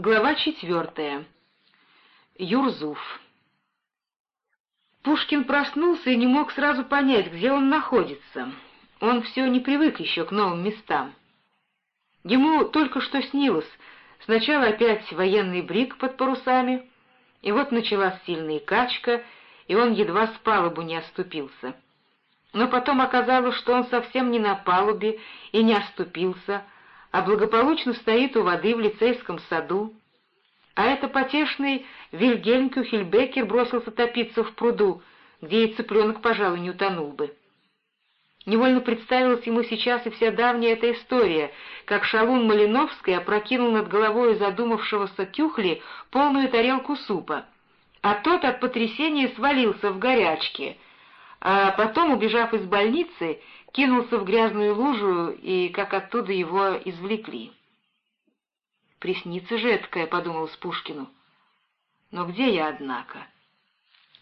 Глава четвертая. Юрзуф. Пушкин проснулся и не мог сразу понять, где он находится. Он все не привык еще к новым местам. Ему только что снилось. Сначала опять военный брик под парусами, и вот началась сильная качка, и он едва с палубу не оступился. Но потом оказалось, что он совсем не на палубе и не оступился, а благополучно стоит у воды в лицейском саду. А это потешный Вильгельм Кюхельбекер бросился топиться в пруду, где и цыпленок, пожалуй, не утонул бы. Невольно представилась ему сейчас и вся давняя эта история, как шалун Малиновский опрокинул над головой задумавшегося Кюхли полную тарелку супа, а тот от потрясения свалился в горячке, а потом, убежав из больницы, кинулся в грязную лужу и как оттуда его извлекли. «Приснится эткая», — подумал Пушкину. «Но где я, однако?»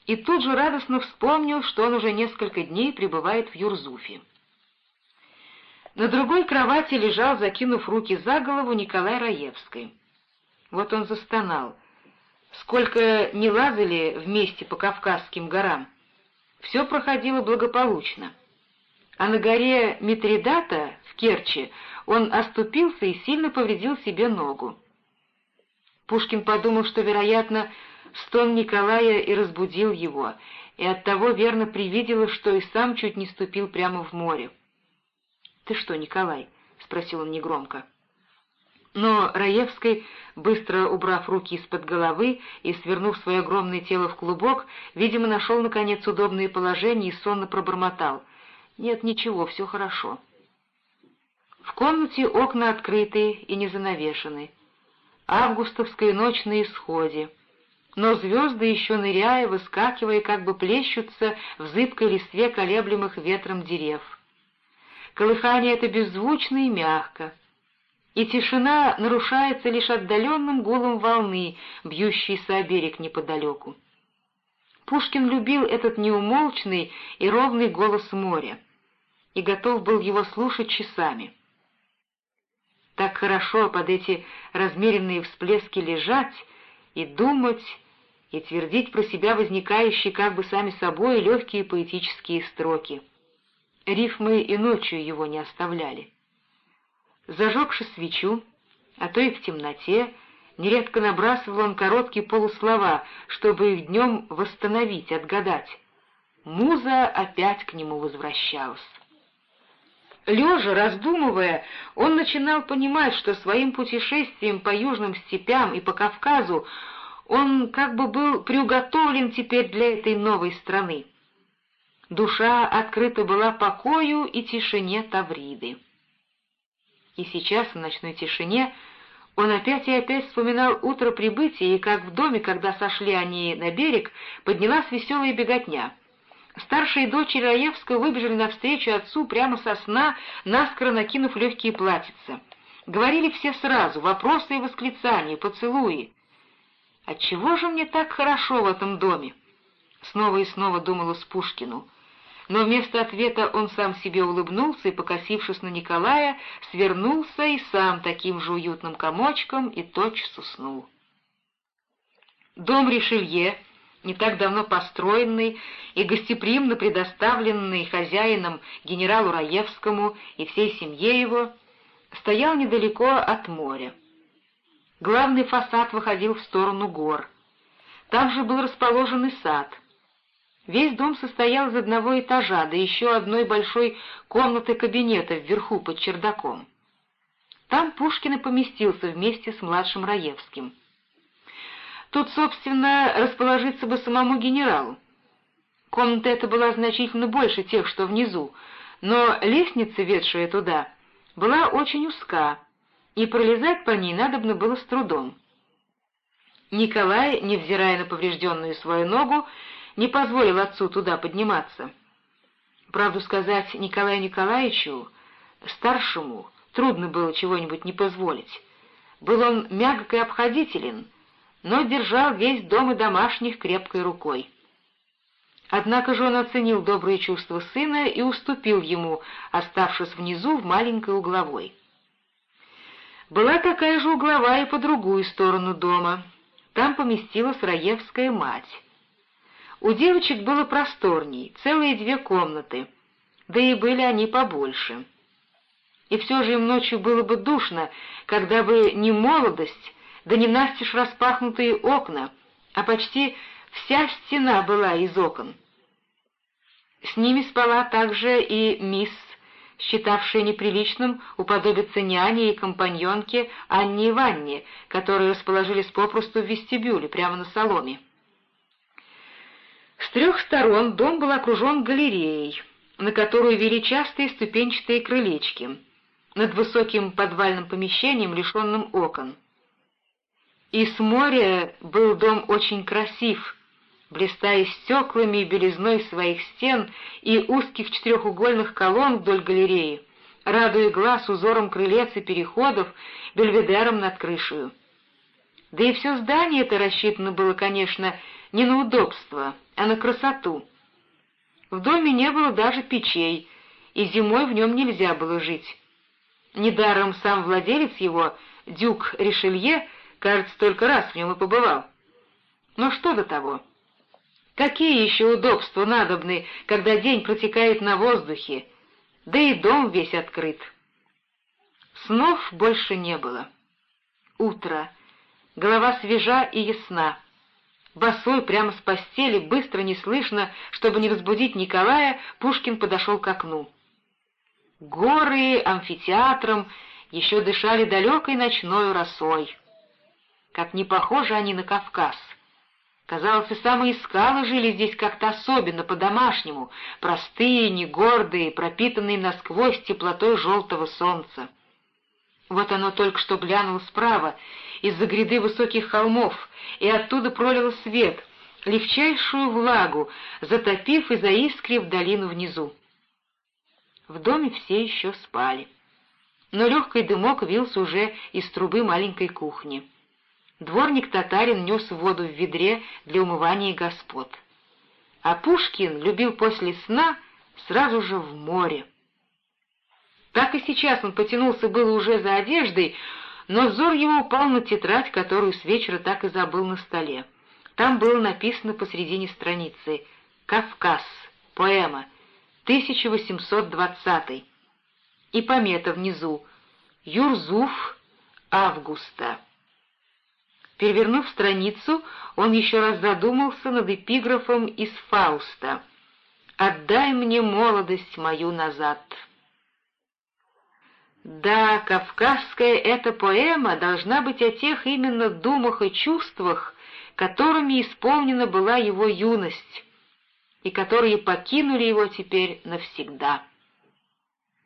И тут же радостно вспомнил, что он уже несколько дней пребывает в Юрзуфе. На другой кровати лежал, закинув руки за голову, Николай Раевский. Вот он застонал. Сколько не лазали вместе по Кавказским горам, все проходило благополучно а на горе Митридата в Керчи он оступился и сильно повредил себе ногу. Пушкин подумал, что, вероятно, стон Николая и разбудил его, и оттого верно привидело, что и сам чуть не ступил прямо в море. «Ты что, Николай?» — спросил он негромко. Но Раевский, быстро убрав руки из-под головы и свернув свое огромное тело в клубок, видимо, нашел, наконец, удобное положение и сонно пробормотал — «Нет, ничего, все хорошо». В комнате окна открыты и не занавешены. Августовская ночь на исходе. Но звезды еще ныряя, выскакивая, как бы плещутся в зыбкой листве колеблемых ветром дерев. Колыхание это беззвучно и мягко. И тишина нарушается лишь отдаленным гулом волны, бьющейся о берег неподалеку. Пушкин любил этот неумолчный и ровный голос моря и готов был его слушать часами. Так хорошо под эти размеренные всплески лежать и думать, и твердить про себя возникающие как бы сами собой легкие поэтические строки. Рифмы и ночью его не оставляли. Зажегши свечу, а то и в темноте, нередко набрасывал он короткие полуслова, чтобы их днем восстановить, отгадать. Муза опять к нему возвращалась. Лежа, раздумывая, он начинал понимать, что своим путешествием по южным степям и по Кавказу он как бы был приуготовлен теперь для этой новой страны. Душа открыта была покою и тишине Тавриды. И сейчас в ночной тишине он опять и опять вспоминал утро прибытия, и как в доме, когда сошли они на берег, поднялась веселая беготня — Старшие дочери Раевского выбежали навстречу отцу прямо со сна, наскоро накинув легкие платьица. Говорили все сразу, вопросы и восклицания, поцелуи. «Отчего же мне так хорошо в этом доме?» Снова и снова думалось Пушкину. Но вместо ответа он сам себе улыбнулся и, покосившись на Николая, свернулся и сам таким же уютным комочком и тотчас уснул. Дом Ришелье не так давно построенный и гостеприимно предоставленный хозяином генералу Раевскому и всей семье его, стоял недалеко от моря. Главный фасад выходил в сторону гор. Там же был расположен и сад. Весь дом состоял из одного этажа, да еще одной большой комнаты кабинета вверху под чердаком. Там Пушкин и поместился вместе с младшим Раевским. Тут, собственно, расположиться бы самому генералу. Комната эта была значительно больше тех, что внизу, но лестница, ведшая туда, была очень узка, и пролезать по ней надобно было с трудом. Николай, невзирая на поврежденную свою ногу, не позволил отцу туда подниматься. Правду сказать, Николаю Николаевичу, старшему, трудно было чего-нибудь не позволить. Был он мягок и обходителен, но держал весь дом и домашних крепкой рукой. Однако же он оценил добрые чувства сына и уступил ему, оставшись внизу в маленькой угловой. Была такая же угловая по другую сторону дома. Там поместилась Раевская мать. У девочек было просторней, целые две комнаты, да и были они побольше. И все же им ночью было бы душно, когда бы не молодость, да не настежь распахнутые окна, а почти вся стена была из окон. С ними спала также и мисс, считавшая неприличным уподобиться няне и компаньонке Анне Иванне, которые расположились попросту в вестибюле, прямо на соломе. С трех сторон дом был окружен галереей, на которую вели частые ступенчатые крылечки, над высоким подвальным помещением, лишенным окон. И с моря был дом очень красив, блистая стеклами и белизной своих стен и узких четырехугольных колонн вдоль галереи, радуя глаз узором крылец и переходов, бельведером над крышей. Да и все здание это рассчитано было, конечно, не на удобство, а на красоту. В доме не было даже печей, и зимой в нем нельзя было жить. Недаром сам владелец его, дюк Ришелье, кажется, только раз в нем и побывал. Но что до того? Какие еще удобства надобны, когда день протекает на воздухе, да и дом весь открыт? Снов больше не было. Утро. Голова свежа и ясна. Босой прямо с постели, быстро, неслышно, чтобы не разбудить Николая, Пушкин подошел к окну. Горы амфитеатром еще дышали далекой ночной росой. Как не похожи они на Кавказ. Казалось, и самые скалы жили здесь как-то особенно, по-домашнему, простые, негордые, пропитанные насквозь теплотой желтого солнца. Вот оно только что глянуло справа, из-за гряды высоких холмов, и оттуда пролило свет, легчайшую влагу, затопив и заискрив долину внизу. В доме все еще спали. Но легкий дымок вился уже из трубы маленькой кухни. Дворник-татарин нес воду в ведре для умывания господ. А Пушкин любил после сна сразу же в море. Так и сейчас он потянулся было уже за одеждой, но взор его упал на тетрадь, которую с вечера так и забыл на столе. Там было написано посредине страницы «Кавказ. Поэма. 1820». И помета внизу «Юрзуф. Августа». Перевернув страницу, он еще раз задумался над эпиграфом из Фауста «Отдай мне молодость мою назад». Да, кавказская эта поэма должна быть о тех именно думах и чувствах, которыми исполнена была его юность, и которые покинули его теперь навсегда.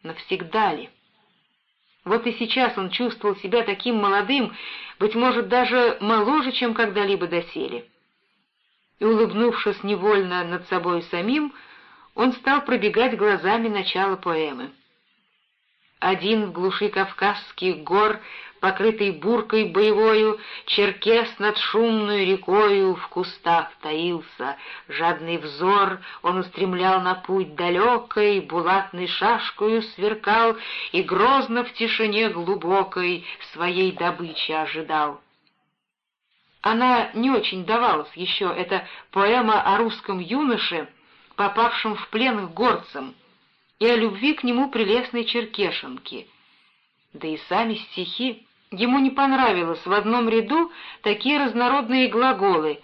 Навсегда ли? Вот и сейчас он чувствовал себя таким молодым, быть может, даже моложе, чем когда-либо доселе. И, улыбнувшись невольно над собой самим, он стал пробегать глазами начало поэмы. Один в глуши Кавказских гор, покрытый буркой боевою, Черкес над шумной рекою в кустах таился. Жадный взор он устремлял на путь далекой, Булатной шашкою сверкал И грозно в тишине глубокой Своей добычи ожидал. Она не очень давалась еще, эта поэма о русском юноше, попавшем в плен к горцам, и о любви к нему прелестной черкешенки. Да и сами стихи. Ему не понравилось в одном ряду такие разнородные глаголы.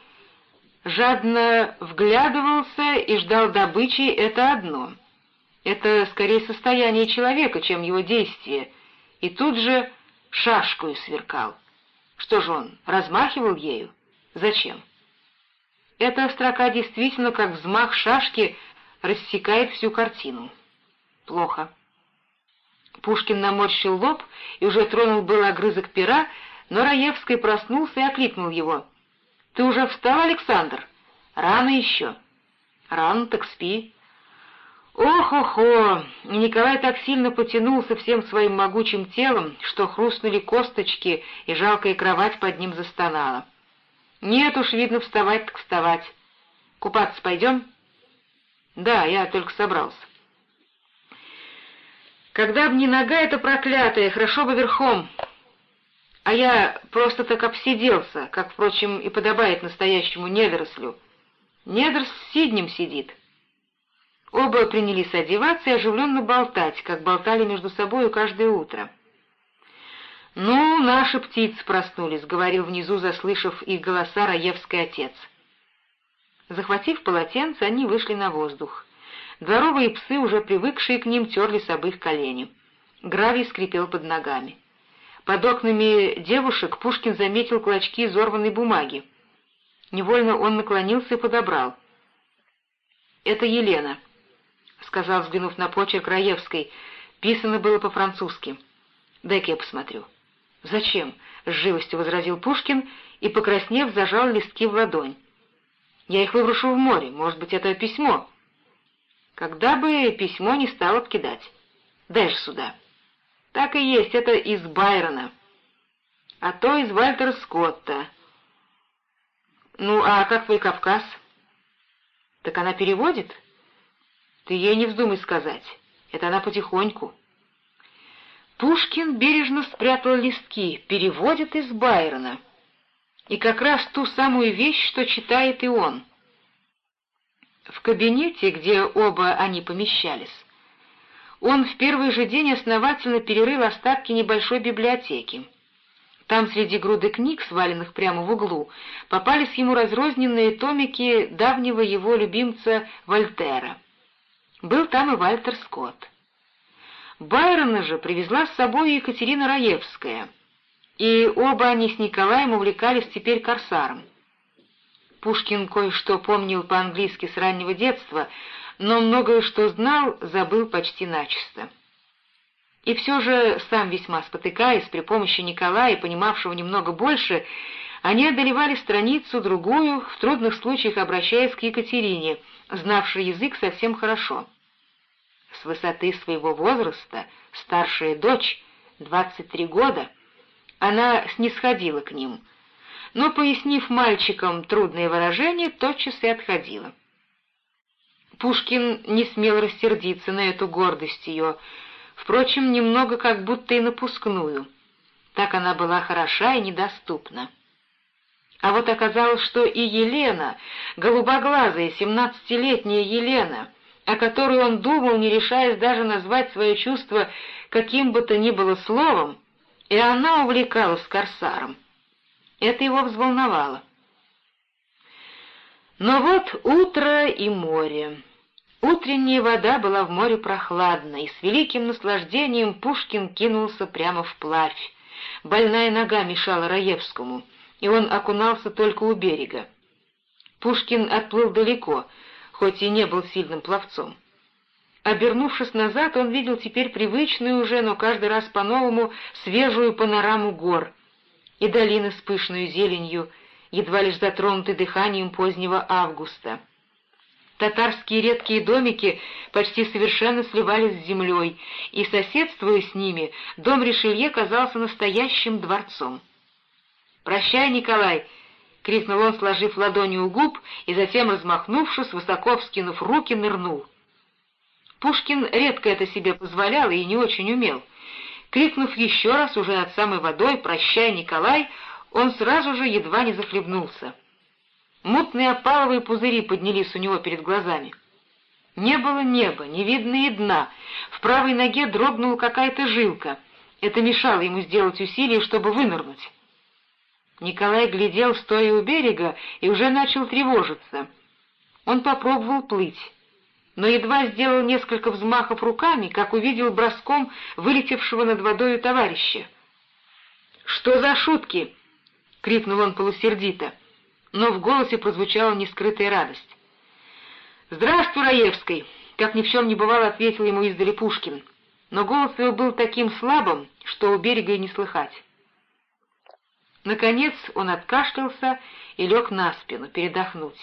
Жадно вглядывался и ждал добычи — это одно. Это скорее состояние человека, чем его действие. И тут же шашкою сверкал. Что же он, размахивал ею? Зачем? Эта строка действительно, как взмах шашки, рассекает всю картину. Плохо. Пушкин наморщил лоб и уже тронул был огрызок пера, но Раевский проснулся и окликнул его. «Ты уже встал, Александр? Рано еще». «Рано, так спи». Ох-охо! Николай так сильно потянулся всем своим могучим телом, что хрустнули косточки, и жалкая кровать под ним застонала. «Нет уж, видно, вставать так вставать. Купаться пойдем?» «Да, я только собрался». Когда б не нога эта проклятая, хорошо бы верхом. а я просто так обсиделся, как, впрочем, и подобает настоящему недорослю. Недр с Сиднем сидит». Оба принялись одеваться и оживленно болтать, как болтали между собою каждое утро. «Ну, наши птицы проснулись», — говорил внизу, заслышав их голоса Раевский отец. Захватив полотенце, они вышли на воздух. Дворовые псы, уже привыкшие к ним, терлись об их колени. Гравий скрипел под ногами. Под окнами девушек Пушкин заметил клочки изорванной бумаги. Невольно он наклонился и подобрал. «Это Елена», — сказал, взглянув на почерк Раевской. Писано было по-французски. «Дай-ка я посмотрю». «Зачем?» — с живостью возразил Пушкин и, покраснев, зажал листки в ладонь. «Я их выброшу в море. Может быть, это письмо?» «Когда бы письмо не стало кидать. Дай же сюда». «Так и есть, это из Байрона. А то из Вальтера Скотта». «Ну, а как твой Кавказ?» «Так она переводит?» «Ты ей не вздумай сказать. Это она потихоньку». Пушкин бережно спрятал листки, переводит из Байрона. И как раз ту самую вещь, что читает и он. В кабинете, где оба они помещались, он в первый же день основательно перерыл остатки небольшой библиотеки. Там среди груды книг, сваленных прямо в углу, попались ему разрозненные томики давнего его любимца Вольтера. Был там и Вальтер Скотт. Байрона же привезла с собой Екатерина Раевская, и оба они с Николаем увлекались теперь корсаром. Пушкин кое-что помнил по-английски с раннего детства, но многое, что знал, забыл почти начисто. И все же, сам весьма спотыкаясь, при помощи Николая, понимавшего немного больше, они одолевали страницу, другую, в трудных случаях обращаясь к Екатерине, знавшей язык совсем хорошо с высоты своего возраста, старшая дочь, 23 года, она снисходила к ним, но, пояснив мальчикам трудные выражения, тотчас и отходила. Пушкин не смел рассердиться на эту гордость ее, впрочем, немного как будто и напускную. Так она была хороша и недоступна. А вот оказалось, что и Елена, голубоглазая, семнадцатилетняя Елена, о которой он думал, не решаясь даже назвать свое чувство каким бы то ни было словом, и она увлекалась корсаром. Это его взволновало. Но вот утро и море. Утренняя вода была в море прохладна, и с великим наслаждением Пушкин кинулся прямо вплавь. Больная нога мешала Раевскому, и он окунался только у берега. Пушкин отплыл далеко — хоть и не был сильным пловцом. Обернувшись назад, он видел теперь привычную уже, но каждый раз по-новому, свежую панораму гор и долины с пышной зеленью, едва лишь затронуты дыханием позднего августа. Татарские редкие домики почти совершенно сливались с землей, и, соседствуя с ними, дом Ришелье казался настоящим дворцом. «Прощай, Николай!» — крикнул он, сложив ладони у губ, и затем, размахнувшись, высоко вскинув руки, нырнул. Пушкин редко это себе позволял и не очень умел. Крикнув еще раз уже над самой водой «Прощай, Николай!», он сразу же едва не захлебнулся. Мутные опаловые пузыри поднялись у него перед глазами. Не было неба, не видно и дна. В правой ноге дрогнула какая-то жилка. Это мешало ему сделать усилие, чтобы вынырнуть. Николай глядел, стоя у берега, и уже начал тревожиться. Он попробовал плыть, но едва сделал несколько взмахов руками, как увидел броском вылетевшего над водою товарища. «Что за шутки?» — крикнул он полусердито, но в голосе прозвучала нескрытая радость. «Здравствуй, Раевский!» — как ни в чем не бывало, ответил ему издали Пушкин, но голос его был таким слабым, что у берега и не слыхать. Наконец он откашлялся и лег на спину, передохнуть.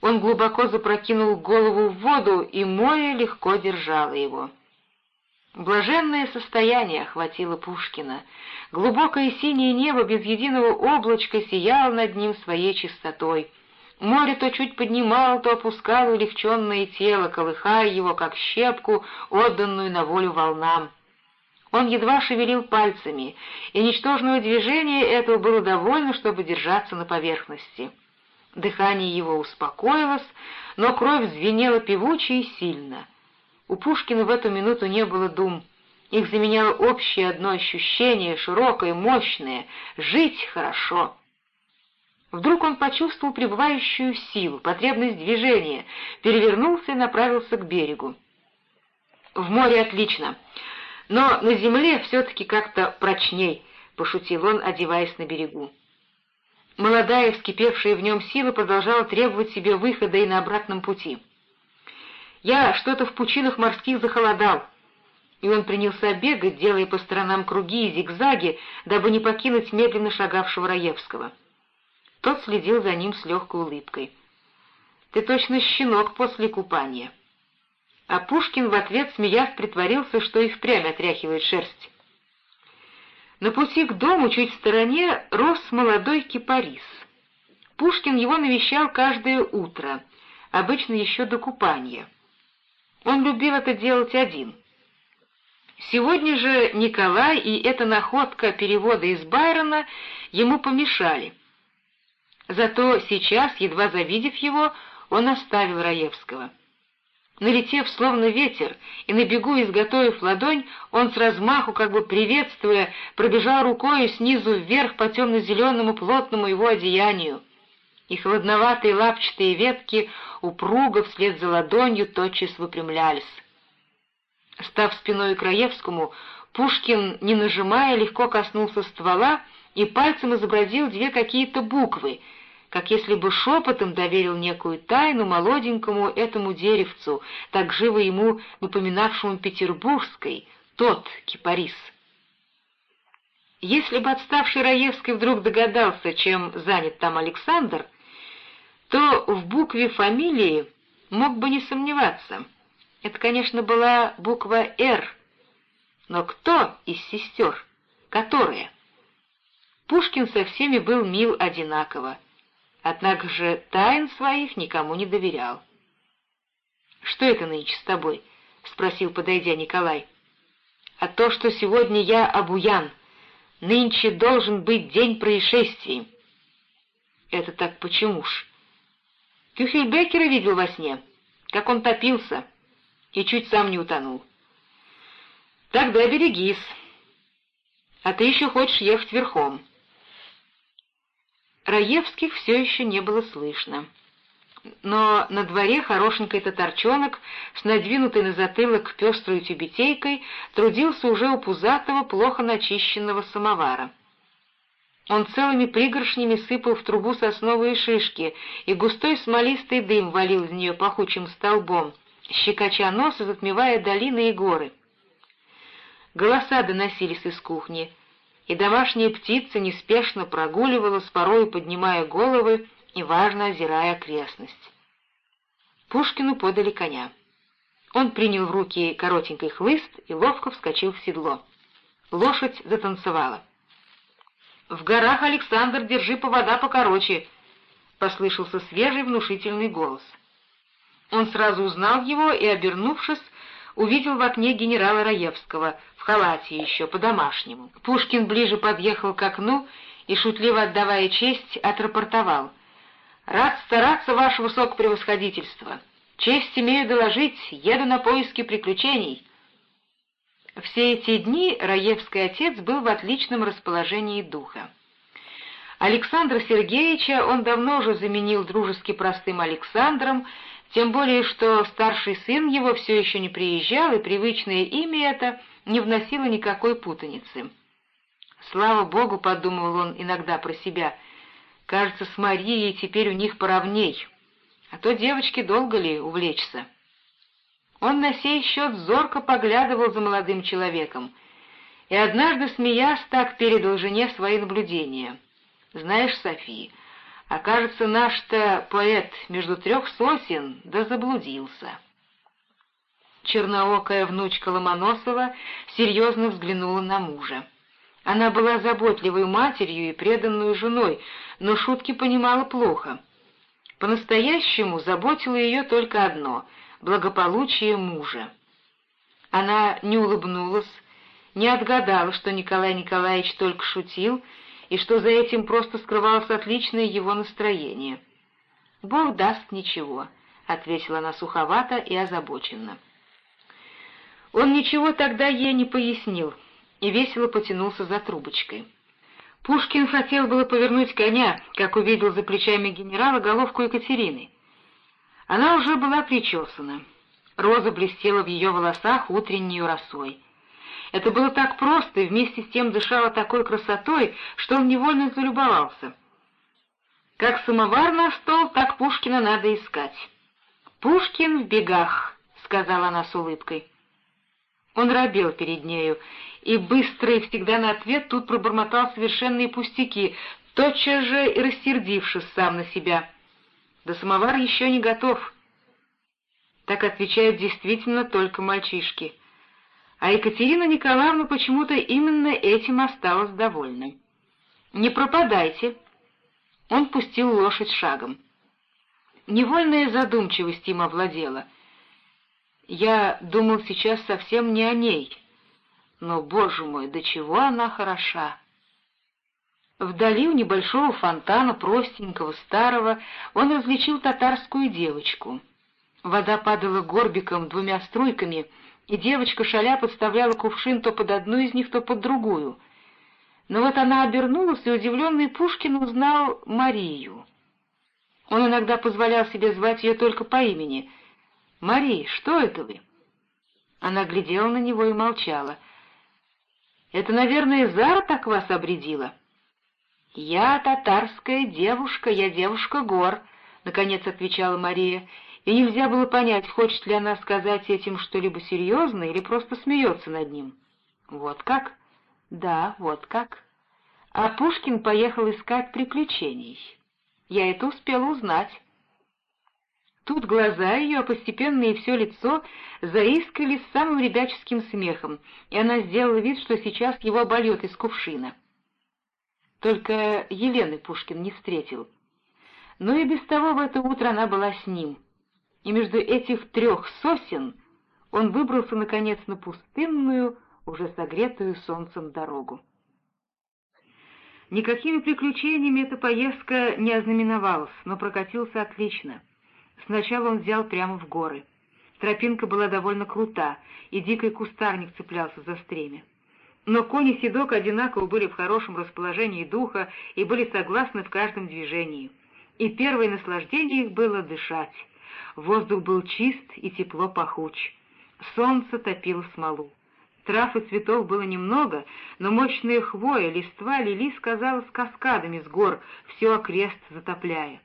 Он глубоко запрокинул голову в воду, и море легко держало его. Блаженное состояние охватило Пушкина. Глубокое синее небо без единого облачка сияло над ним своей чистотой. Море то чуть поднимало, то опускало улегченное тело, колыхая его, как щепку, отданную на волю волнам. Он едва шевелил пальцами, и ничтожного движения этого было довольно, чтобы держаться на поверхности. Дыхание его успокоилось, но кровь звенела певуче и сильно. У Пушкина в эту минуту не было дум. Их заменяло общее одно ощущение, широкое, мощное — жить хорошо. Вдруг он почувствовал пребывающую силу, потребность движения, перевернулся и направился к берегу. «В море отлично, но на земле все-таки как-то прочней», — пошутил он, одеваясь на берегу. Молодая, вскипевшая в нем сила продолжала требовать себе выхода и на обратном пути. «Я что-то в пучинах морских захолодал», и он принялся бегать, делая по сторонам круги и зигзаги, дабы не покинуть медленно шагавшего Раевского. Тот следил за ним с легкой улыбкой. «Ты точно щенок после купания». А Пушкин в ответ, смеясь, притворился, что и впрямь отряхивает шерсть. На пути к дому чуть в стороне рос молодой кипарис. Пушкин его навещал каждое утро, обычно еще до купания. Он любил это делать один. Сегодня же Николай и эта находка перевода из Байрона ему помешали. Зато сейчас, едва завидев его, он оставил Раевского. Налетев словно ветер и на бегу изготовив ладонь, он с размаху, как бы приветствуя, пробежал рукой снизу вверх по темно-зеленому плотному его одеянию. И холодноватые лапчатые ветки упруго вслед за ладонью тотчас выпрямлялись. Став спиной к Раевскому, Пушкин, не нажимая, легко коснулся ствола и пальцем изобразил две какие-то буквы — как если бы шепотом доверил некую тайну молоденькому этому деревцу, так живо ему напоминавшему петербургской, тот кипарис. Если бы отставший Раевский вдруг догадался, чем занят там Александр, то в букве фамилии мог бы не сомневаться. Это, конечно, была буква «Р», но кто из сестер? Которая? Пушкин со всеми был мил одинаково однако же тайн своих никому не доверял. «Что это нынче с тобой?» — спросил, подойдя Николай. «А то, что сегодня я обуян. Нынче должен быть день происшествий». «Это так почему ж?» Кюхельбекера видел во сне, как он топился и чуть сам не утонул. «Тогда берегись. А ты еще хочешь ехать верхом». Раевских все еще не было слышно. Но на дворе хорошенький татарчонок с надвинутой на затылок пестрой тюбетейкой трудился уже у пузатого, плохо начищенного самовара. Он целыми пригоршнями сыпал в трубу сосновые шишки, и густой смолистый дым валил из нее пахучим столбом, щекоча нос и затмевая долины и горы. Голоса доносились из кухни — и домашняя птица неспешно прогуливалась, порой поднимая головы и важно озирая окрестность. Пушкину подали коня. Он принял в руки коротенький хлыст и ловко вскочил в седло. Лошадь затанцевала. «В горах, Александр, держи повода покороче!» — послышался свежий внушительный голос. Он сразу узнал его и, обернувшись, увидел в окне генерала Раевского, в халате еще, по-домашнему. Пушкин ближе подъехал к окну и, шутливо отдавая честь, отрапортовал. «Рад стараться, ваше высокопревосходительство. Честь имею доложить, еду на поиски приключений». Все эти дни Раевский отец был в отличном расположении духа. Александра Сергеевича он давно уже заменил дружески простым Александром, тем более, что старший сын его все еще не приезжал, и привычное имя это не вносило никакой путаницы. «Слава Богу», — подумал он иногда про себя, — «кажется, с Марией теперь у них поровней, а то девочке долго ли увлечься». Он на сей счет зорко поглядывал за молодым человеком, и однажды, смеясь, так передал жене свои наблюдения. «Знаешь, София, а кажется, наш-то поэт между трех сосен да заблудился. Черноокая внучка Ломоносова серьезно взглянула на мужа. Она была заботливой матерью и преданной женой, но шутки понимала плохо. По-настоящему заботило ее только одно — благополучие мужа. Она не улыбнулась, не отгадала, что Николай Николаевич только шутил, и что за этим просто скрывалось отличное его настроение. «Бог даст ничего», — ответила она суховато и озабоченно. Он ничего тогда ей не пояснил и весело потянулся за трубочкой. Пушкин хотел было повернуть коня, как увидел за плечами генерала головку Екатерины. Она уже была причесана. Роза блестела в ее волосах утренней росой. Это было так просто и вместе с тем дышало такой красотой, что он невольно залюбовался. Как самовар на стол, так Пушкина надо искать. «Пушкин в бегах», — сказала она с улыбкой. Он робел перед нею, и быстро и всегда на ответ тут пробормотал совершенные пустяки, тотчас же и рассердившись сам на себя. Да самовар еще не готов. Так отвечают действительно только мальчишки. А Екатерина Николаевна почему-то именно этим осталась довольна. «Не пропадайте!» Он пустил лошадь шагом. Невольная задумчивость им овладела. Я думал сейчас совсем не о ней. Но, боже мой, до чего она хороша! Вдали у небольшого фонтана, простенького, старого, он различил татарскую девочку. Вода падала горбиком двумя струйками, и девочка шаля подставляла кувшин то под одну из них, то под другую. Но вот она обернулась, и удивленный Пушкин узнал Марию. Он иногда позволял себе звать ее только по имени. «Мари, что это вы?» Она глядела на него и молчала. «Это, наверное, Зара так вас обредила?» «Я татарская девушка, я девушка гор», — наконец отвечала Мария, и нельзя было понять, хочет ли она сказать этим что-либо серьезное или просто смеется над ним. «Вот как?» «Да, вот как». А Пушкин поехал искать приключений. Я это успела узнать. Тут глаза ее, а постепенно и все лицо заискрились самым ребяческим смехом, и она сделала вид, что сейчас его обольет из кувшина. Только Елены Пушкин не встретил. Но и без того в это утро она была с ним. И между этих трех сосен он выбрался, наконец, на пустынную, уже согретую солнцем дорогу. Никакими приключениями эта поездка не ознаменовалась, но прокатился отлично. Сначала он взял прямо в горы. Тропинка была довольно крута, и дикий кустарник цеплялся за стремя. Но кони Седок одинаково были в хорошем расположении духа и были согласны в каждом движении. И первое наслаждение их было дышать. Воздух был чист и тепло пахуч. Солнце топило смолу. Трав и цветов было немного, но мощные хвоя, листва лились, казалось, каскадами с гор, все окрест затопляя.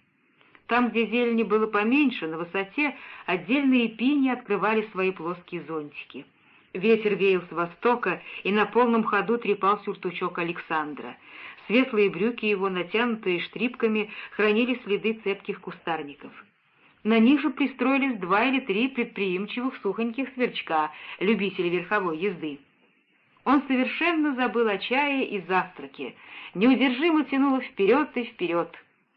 Там, где зелени было поменьше, на высоте, отдельные пини открывали свои плоские зонтики. Ветер веял с востока, и на полном ходу трепал сюртучок Александра. Светлые брюки его, натянутые штрипками, хранили следы цепких кустарников. На них же пристроились два или три предприимчивых сухоньких сверчка, любителей верховой езды. Он совершенно забыл о чае и завтраке, неудержимо тянуло вперед и вперед.